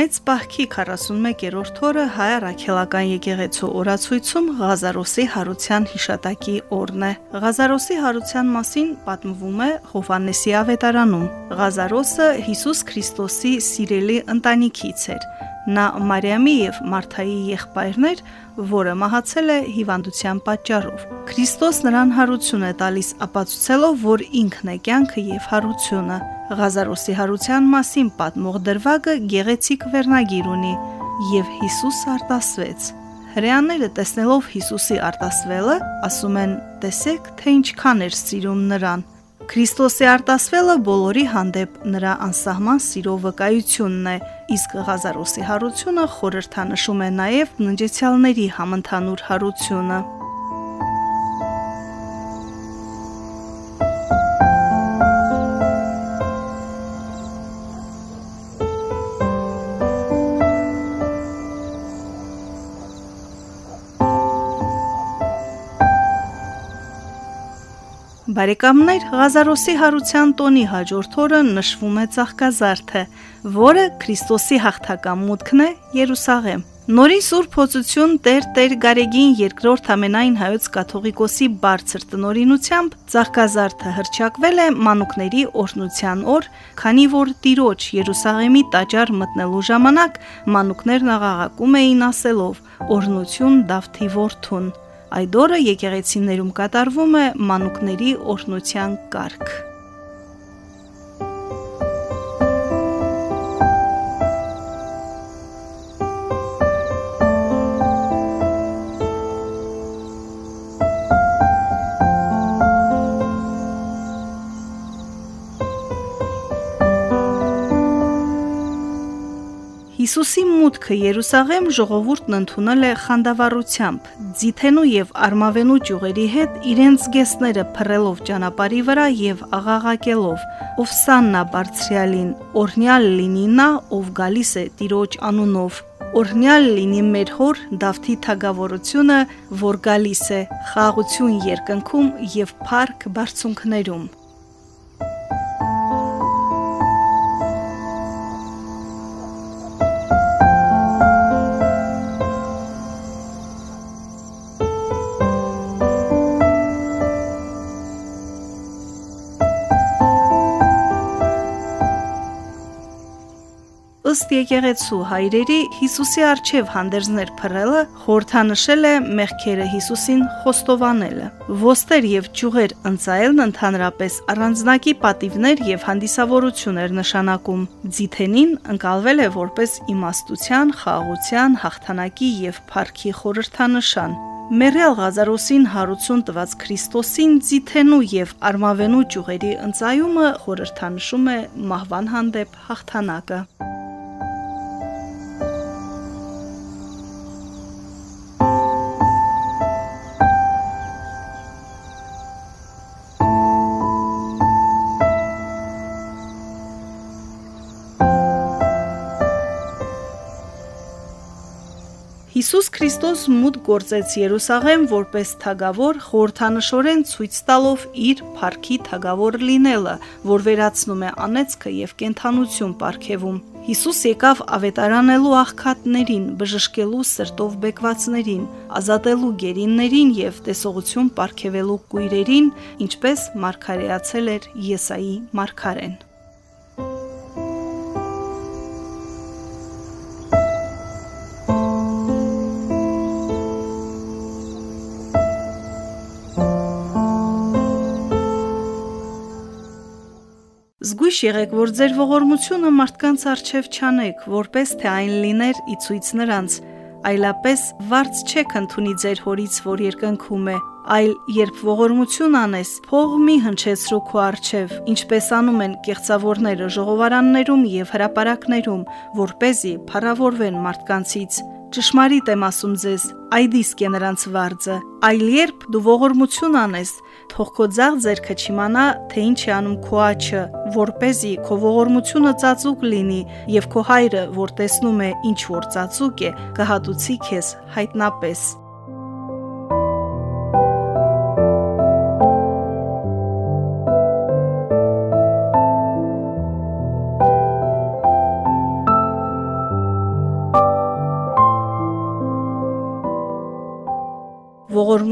Մեծ պահքի 41-րդ օրը հայ առաքելական եկեղեցու օրացույցում Ղազարոսի հարության հիշատակի օրն է։ Ղազարոսի հարության մասին պատմվում է Հովանեսի ավետարանում։ Ղազարոսը Հիսուս Քրիստոսի սիրելի ընտանիքից էր։ Նա Մարիամի եւ Մարթայի եղբայրն էր, որը մահացել է հիվանդության պատճառով։ Քրիստոս նրան հարություն է տալիս, ապացուցելով, որ ինքն է կյանքը եւ հարությունը։ Ղազարոսի հարության մասին պատմող դրվագը գեղեցիկ վերնագիր ունի եւ Հիսուս արտասվեց։ Հрьяաները տեսնելով Հիսուսի արտասվելը, ասում են. «Տեսեք, թե ինչքան էր սիրում նրան»։ Քրիստոսի արտասվելը բոլորի հանդեպ նրա անսահման սիրո վկայությունն է, իսկ Ղազարոսի հարությունը խորհրդանշում է նաև ննջեցյալների համընդհանուր հարությունը։ Բարեկամներ Ղազարոսի հարության տոնի հաջորդ օրը նշվում է Ծաղկազարդը, որը Քրիստոսի հաղթական մուտքն է Երուսաղեմ։ Նորին Սուրբ Փոցություն Տեր Տեր Գարեգին երկրորդ ամենայն հայոց կաթողիկոսի բարձր տնորինությամբ Ծաղկազարդը հրճակվել է մանուկների օրհնության օր, քանի որ Տիրոջ Երուսաղեմի տաճար մտնելու ժամանակ մանուկներն աղաղակում էին ասելով. «Օրհնություն Դավթի որդուն»։ Այդ օրը եկեղեցիներում կատարվում է մանուկների օրհնության կարգ։ Հիսուսի մուտքը Երուսաղեմ ժողովուրդն ընդունել է խանդավառությամբ, ձիթենու եւ արմավենու ճյուղերի հետ իրենց գեսները փռելով ճանապարհի վրա եւ աղաղակելով. «Ովսաննա բարձրյալին, օրհնյալ լինի նա, ով գալիս է Տիրոջ անունով»։ Օրհնյալ լինի մեր հոր Դավթի թագավորությունը, որ գալիս է խաղաղություն երկնքում եւ փառք բարձունքներում։ Ըստ եկեղեցու հայրերի Հիսուսի արչև հանդերձներ փռելը խորթանշել է մեղքերը Հիսուսին խոստովանելը։ Ոստեր եւ ճյուղեր ընծայելն ընդհանրապես առանձնակի պատիվներ եւ հանդիսավորություններ նշանակում։ Ձիթենին ընկալվել է որպես իմաստության, խաղաղության, հաղթանակի եւ փառքի խորհրդանշան։ Մերյալ Ղազարոսին հարություն տված Քրիստոսին ձիթենու եւ արմավենու ճյուղերի ընծայումը խորհրդանշում է մահվան հանդեպ հաղթանակը։ Հիսուս Քրիստոս մուտք գործեց Երուսաղեմ որպես թագավոր, խորհրդանշորեն ցույց տալով իր փառքի թագավոր լինելը, որ վերացնում է անեծքը եւ կենթանություն ապարգևում։ Հիսուս եկավ ավետարանելու աղքատներին, բժշկելու սրտով բեկվածներին, ազատելու գերիններին եւ տեսողություն ապարգևելու կույրերին, ինչպես մարգարեացել էր Եսայի մարգարեն։ Զգույշ եղեք, որ ձեր ողորմությունը մարդկանց արչև չանեք, որպես թե այն լիներ ի ցույց նրանց։ այլապես վարձ չեք ընդունի ձեր հորից, որ երկնքում է, այլ երբ ողորմություն անես, փող մի հնչեցրու քո արչև, ինչպես անում են կեղծավորները ժողովարաններում եւ հրապարակներում, որ เป զի փառավորվեն մարդկանցից Ճշմարիտ եմ ասում ձեզ, այդ իսկ է նրանց վարձը։ Այլ երբ դու ողորմություն անես, թող քո ձախ ձեռքը չիմանա, թե ինչ է անում քո աչը, որ เป զի քո ողորմությունը ծածուկ լինի, եւ քո հայրը, որ տեսնում է ինչ որ ծածուկ է, կհատուցի քեզ հայտնապես։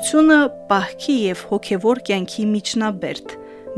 Ողորմությունը պահքի եւ հոգեվոր կյանքի միջնաբերդ։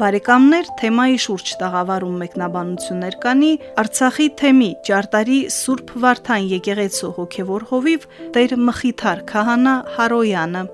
Բարեկամներ թեմայի շուրջ տաղավարում մեկնաբանություններ կանի Արցախի թեմի Ճարտարի Սուրբ Վարդան եկեղեցու հոգեվոր հովիվ Տեր Մխիթար Քահանա Հարոյանը։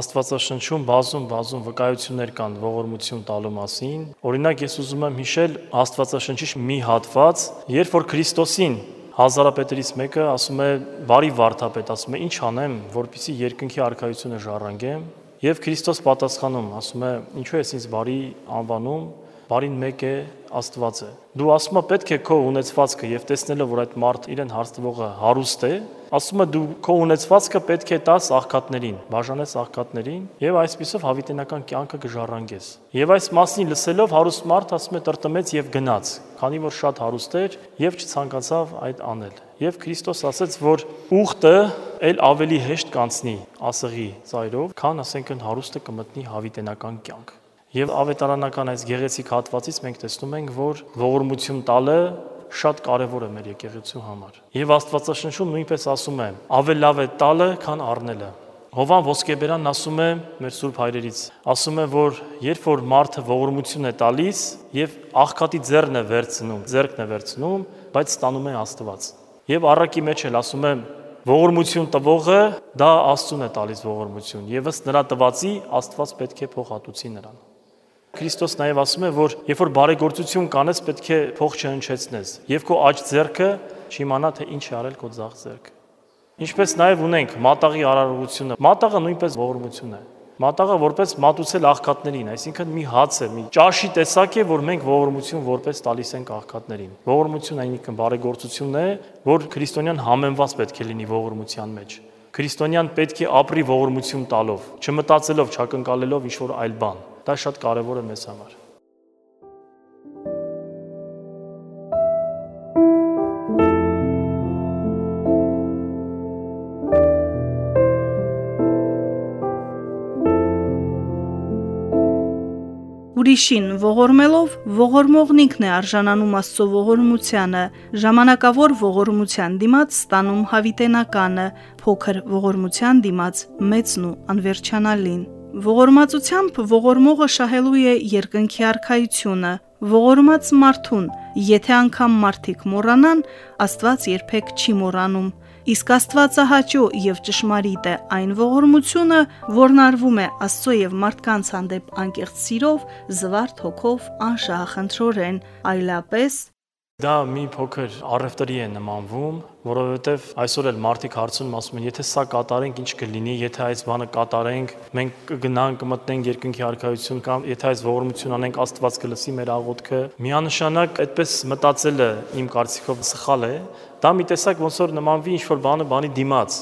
Աստվածաշնչում բազում բազում վկայություններ կան ողորմություն տալու մասին։ Օրինակ ես ուզում եմ հիշել Աստվածաշնչի մի հատված, երբ որ Քրիստոսին հազարապետերից մեկը ասում է՝ «Բարի վարդապետ», ասում է՝ «Ինչ անեմ, որպեսզի երկնքի արքայությունը ժառանգեմ»։ Եվ Քրիստոս պատասխանում, ասում է՝ «Ինչու ես ինձ բարի անվանում, բարին մեկ է Աստված է։ Դու ասում ես պետք է քո ունեցվածքը եւ տեսնելով որ այդ մարդ իրեն հարստվողը հարուստ է, ասում է դու քո ունեցվածքը պետք է տաս աղքատներին, բաժանես աղքատներին եւ այսպիսով հավիտենական կյանքը կժառանգես։ Եվ այս մասին լսելով հարուստ մարդ ասում է տրտմեց եւ գնաց, քանի որ շատ հարուստ էր եւ չցանկացավ այդ անել։ Եվ Քրիստոս ասաց, որ ուխտը ել ավելի հեշտ կանցնի ասեղի ծայրով, քան ասենք հարուստը կմտնի հավիտենական կյանք։ Եվ ավետարանական այս գեղեցիկ հատվածից մենք տեսնում ենք, որ ողորմություն տալը շատ կարևոր է մեր եկեղեցու համար։ Եվ Աստվածաշնչում նույնպես ասում է. ավել լավ է տալը, քան առնելը։ Հովան Ոսկեբերանն ասում է մեր Սուրբ հայրերից, ասում է, որ երբ որ մարդը ողորմություն է տալիս եւ աղքատի ձեռն է վերցնում, ձեռքն է վերցնում, բայց ստանում է Աստված։ Եւ առակի մեջ էլ ասում է ողորմություն տվողը դա Աստծուն է տալիս ողորմություն եւ ըստ նրա տվածի Աստված պետք է փոխհատուցի նրան։ Քրիստոս նաև ասում է, որ երբ որ բարեգործություն կանես, պետք է փող չհնչեցնես, եւ քո աջ ձեռքը չիմանա թե ինչ է արել քո ձախ ձեռքը։ Ինչպես նաև ունենք մատաղի արարողությունը։ Մատաղը նույնպես ողորմություն է։ Մատաղը որպես մատուցել աղքատներին, այսինքն մի հաց է, մի ճաշի տեսակ է, որ մենք ողորմություն որպես տալիս ենք աղքատներին։ Ողորմություն այնինքն բարեգործությունն է, որ քրիստոնյան համեմված պետք է լինի ողորմության մեջ։ Քրիստոնյան պետք է ապրի ողորմություն տալով, չմտածելով, չակնկալելով ինչ որ այլ բան։ Դա շատ կարևոր է մեզ համար։ Ուրիշին ողորմելով ողորմողն ինքն է արժանանում Աստծո ողորմությանը, ժամանակավոր ողորմության դիմաց ստանում հավիտենականը, փոքր ողորմության դիմաց մեծն ու անվերջանալին։ Ողորմածությամբ ողորմողը շահելու է երկնքի արքայությունը, ողորմած մարդուն, եթե անգամ մարդիկ մոռանան, Աստված երբեք չի մոռանում։ Իսկ Աստվածահաճո եւ ճշմարիտ է այն ողորմությունը, որն արվում է Աստծո եւ մարդկանց հանդեպ անկեղծ սիրով, զվարթ հոգով, անշահախնդրորեն, այլապես Դա մի փոքր առևտրի է նմանվում, որովհետև այսօր էլ մարդիկ հարցնում ասում են, եթե սա կատարենք, ինչ կլինի, եթե այս բանը կատարենք, մենք կգնանք, կմտնենք երկնքի արքայություն կամ եթե այս ողորմություն անենք, Աստված կլսի մեր աղոթքը։ Միանշանակ այդպես մտածելը իմ կարծիքով սխալ է։ Դա մի տեսակ ոնց որ նմանվի ինչ որ բանը բանի դիմաց։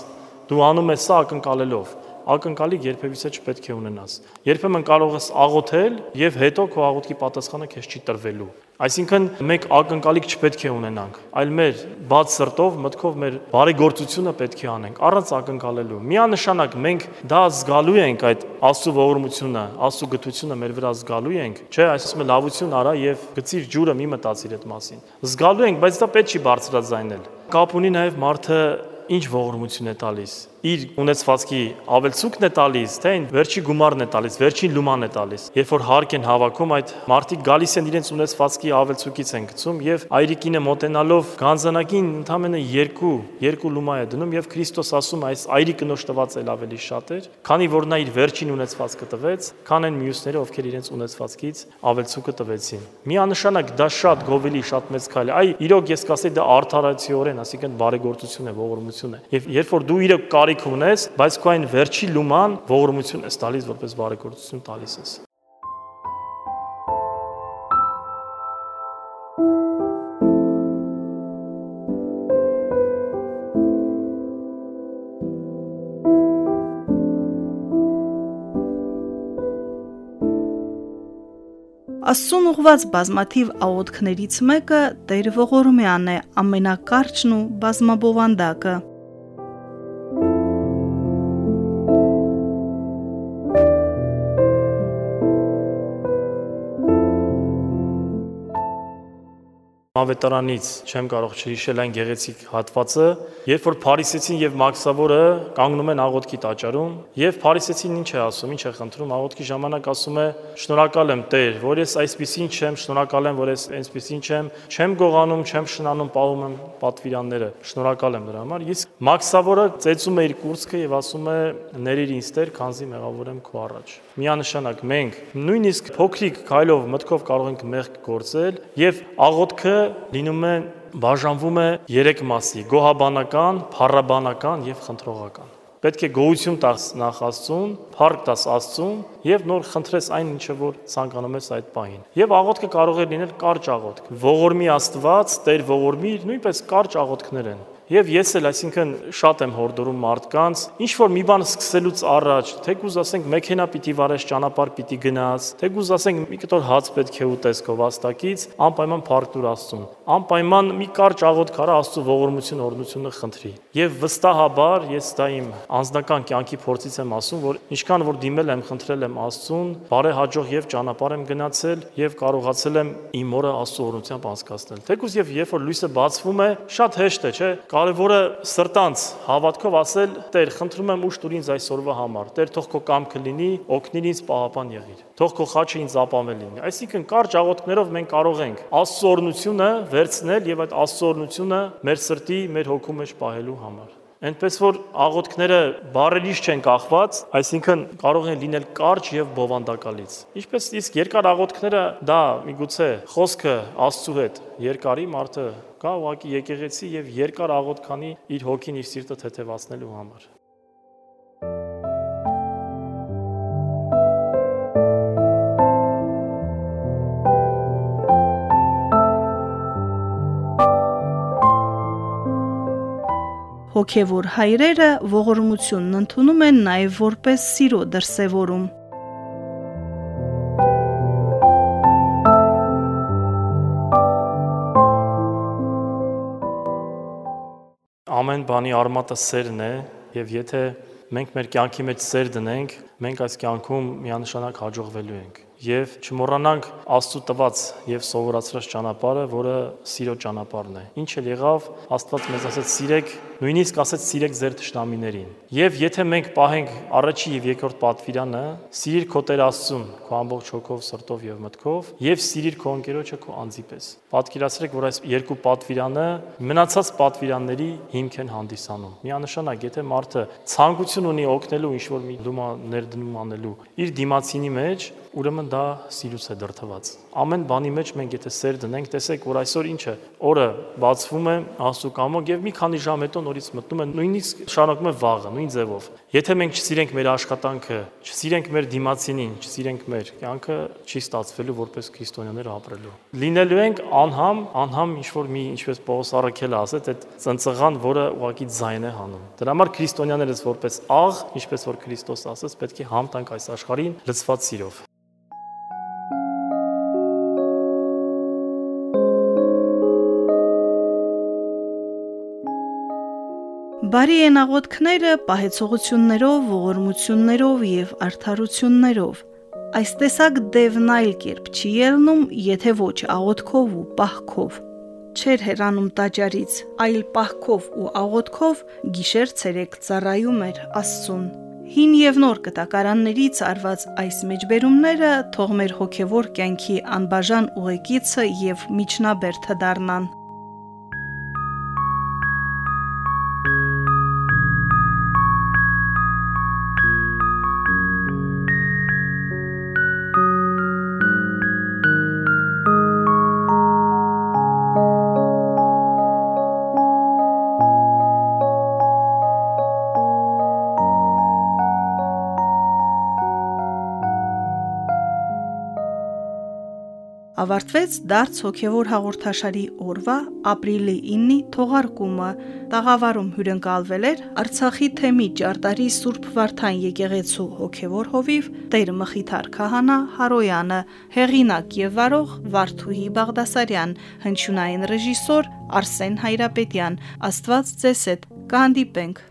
Դու անում ես սա ակնկալելով ակնկալիք երբևիցե չպետք է ունենաս։ Երբեմն կարող ես աղոթել եւ հետո քո աղոթքի պատասխանը քեզ չի տրվելու։ Այսինքն մենք ակնկալիք չպետք է ունենանք, այլ մեր բաց սրտով, մտքով մեր բարեգործությունը պետք է անենք, առանց ակնկալելու։ Միանշանակ մենք դա զգալու ենք այդ Աստծո ողորմությունը, Աստծո գթությունը մեր վրա զգալու ենք, չէ, այսպես մը լավություն արա եւ գցիր ջուրը մի մտածիր այդ մասին։ Զգալու ենք, բայց դա պետք չի բարձրաձայնել։ Կապ ունի նաեւ մարդը ինչ ողորմություն է տալիս իր ունեցվածքի ավելցուկն է տալիս, թե այն վերջի գումարն է տալիս, վերջին լուման է տալիս։ Երբ որ հարկ են հավաքում, այդ մարդիկ գալիս են իրենց ունեցվածքի ավելցուկից են գցում եւ այրիկինը մոտենալով գանձանակին ընդամենը 2 2 լումա է դնում եւ Քրիստոս ասում այս այրիկը նոշ տված էլ ավելի շատ էր, քանի որ նա իր վերջին ունեցվածքը տվեց, քան այն մյուսները, ովքեր իրենց ունեցվածքից ավելցուկը տվեցին։ Միանշանակ դա շատ գովելի, շատ մեծ քայլ է։ Այ իրոք ես կասեի դա արդարացիորեն, ասիկան բարեգործություն է, ողորմություն է։ Եվ երբ որ դու իրոք կարիք ունես, բայց քո այն վերջի լուման ողորմություն ես տալիս որպես բարեգործություն տալիս ես։ Աստծուն ուղված բազմաթիվ աղոթքներից մեկը Տեր ողորմյան է, ամենակարճն ու բազմաբովանդակը։ ավետարանից չեմ կարող չհիշել այն գեղեցիկ հատվածը, երբ որ Փարիսեցին եւ Մաքսավորը կանգնում են աղոթքի տաճարում, եւ Փարիսեցին ինչ է ասում, ինչ է խնդրում, աղոթքի ժամանակ ասում է. «Շնորհակալ եմ Տեր, որ ես այսպեսին չեմ, շնորհակալ եմ, որ ես այսպեսին չեմ, չեմ գողանում, չեմ շնանում, պահում եմ պատվիրանները։ Շնորհակալ եմ դրա համար»։ Իսկ Մաքսավորը ծեծում է իր կուրծքը եւ ասում է. «Ներիր ինձ Տեր, քանզի մեղավոր եմ քո առաջ»։ Միանշանակ մենք նույնիսկ փոքրիկ քայլով մտքով կարող ենք մեղք գործել եւ աղոթքը լինում է բաժանվում է 3 մասի՝ գոհաբանական, փառաբանական եւ խնդրողական։ Պետք է գոհություն տաս նախ Աստծուն, փառք տաս Աստծուն եւ նոր խնդրես այն ինչը որ ցանկանում ես այդ պահին։ Եվ աղոթքը կարող է լինել կարճ աղոթք։ Ողորմի Աստված, Տեր ողորմի, նույնպես կարճ աղոթքներ են։ Եվ ես էլ, այսինքն, շատ եմ հորդորում մարդկանց, ինչ որ մի բան սկսելուց առաջ, թեկուզ ասենք մեքենա պիտի վարես, ճանապարհ պիտի գնաս, թեկուզ ասենք մի կտոր հաց պետք է ուտես քո վաստակից, անպայման փառքտուր Աստծուն։ Անպայման մի կարճ աղոթք արա Աստծո ողորմություն օրնությունը խնդրի։ Եվ վստահաբար ես դա իմ անձնական կյանքի փորձից եմ ասում, որ ինչքան որ դիմել եմ, խնդրել եմ Աստծուն, բարեհաջող եւ ճանապարհ եմ գնացել եւ կարողացել եմ իմ օրը Աստծո օրնությամբ անցկացնել։ Թեկուզ եւ երբ որ լույսը բացվում է, շատ հեշտ է, չէ՞ Կարևորը սրտանց հավատքով ասել. Տեր, խնդրում եմ ուշ տուր ինձ այսօրվա համար։ Տեր, թող քո կամքը լինի, օգնիր ինձ պահապան եղիր։ Թող քո խաչը ինձ ապավել լինի։ Այսինքն կարճ աղոթքներով մենք կարող ենք աստծորնությունը վերցնել եւ այդ աստծորնությունը մեր սրտի, մեր հոգու մեջ պահելու համար։ Այնպես որ աղոթքները բարերից չեն կախված, այսինքն կարող են լինել կարճ եւ բովանդակալից։ Ինչպես իսկ երկար աղոթքները դա միգուցե խոսքը Աստծո հետ երկարի մարդը կա ուղակի եկեղեցի եւ երկար աղոթքանի իր հոգին իր սիրտը թեթևացնելու համար։ Հոգևոր հայրերը ողորմությունն ընդունում են նաև որպես սիրո դրսևորում։ Ամեն բանի արմատը սերն է, եւ եթե մենք մեր կյանքի մեջ սեր դնենք, մենք այս կյանքում միանշանակ հաջողվելու ենք եւ չմոռանանք Աստծո տված եւ սովորացրած ճանապարհը, որը սիրո ճանապարհն է։ Ինչ էլ եղավ, Աստված մեզ ասեց՝ սիրեք, նույնիսկ ասեց՝ սիրեք ձեր ճշտամիներին։ Եվ եթե մենք պահենք առաջի եւ երկրորդ պատվիրանը, սիրիր քո Տեր Աստծուն, քո ամբողջ հոգով, սրտով եւ մտքով, եւ սիրիր քո ընկերոջը քո անձի պես։ Պատկերացրեք, որ այս երկու պատվիրանը մնացած պատվիրանների հիմք են հանդիսանում։ Միանշանակ, եթե մարդը ցանկություն ունի օգնելու ինչ-որ մի դումա ներդնում անելու իր դիմացինի մեջ, ուրեմն դա սիրուց է դրթված։ Ամեն բանի մեջ մենք եթե սեր դնենք, տեսեք, որ այսօր ինչ է, օրը բացվում է Աստծո կամոք եւ մի քանի ժամ հետո նորից մտնում է, նույնիսկ շարունակում է վաղը, նույն ձևով։ Եթե մենք չսիրենք մեր աշխատանքը, չսիրենք մեր դիմացինին, չսիրենք մեր կյանքը, չի ստացվելու որպես քրիստոնյաներ ապրելու։ Լինելու ենք անհամ, անհամ ինչ որ մի ինչպես Պողոս Արաքելը ասեց, այդ ծնծղան, որը ուղակի ձայն է հանում։ Դրա համար քրիստոնյաներս որպես աղ, ինչպես որ Քրիստոս ասաց, պետք է համ տանք այս աշխարհին լծված սիրով։ Բարի են աղոթքները պահեցողություններով, ողորմություններով եւ արդարություններով։ Այս տեսակ դևն այլ կերպ չի ելնում, եթե ոչ աղոթքով ու պահքով։ չէր հեռանում տաճարից, այլ պահքով ու աղոթքով գիշեր ցերեկ ծառայում էր Աստծուն։ Հին եւ նոր կտակարաններից արված այս մեջբերումները թող մեր հոգեվոր կյանքի անբաժան ուղեկիցը եւ միջնաբերդը դառնան։ ավարտվեց դարձ հոգևոր հաղորդաշարի օրվա ապրիլի 9-ի թողարկումը։ Տաղավարում հյուրընկալվել էր Արցախի թեմի Ճարտարի Սուրբ Վարդան եկեղեցու հոգևոր հովիվ Տեր Մխիթար Քահանա Հարոյանը, հեղինակ եւ վարող Վարդուհի Բաղդասարյան, հնչյունային ռեժիսոր Արսեն Հայրապետյան։ Աստված ձեզ հետ կհանդիպենք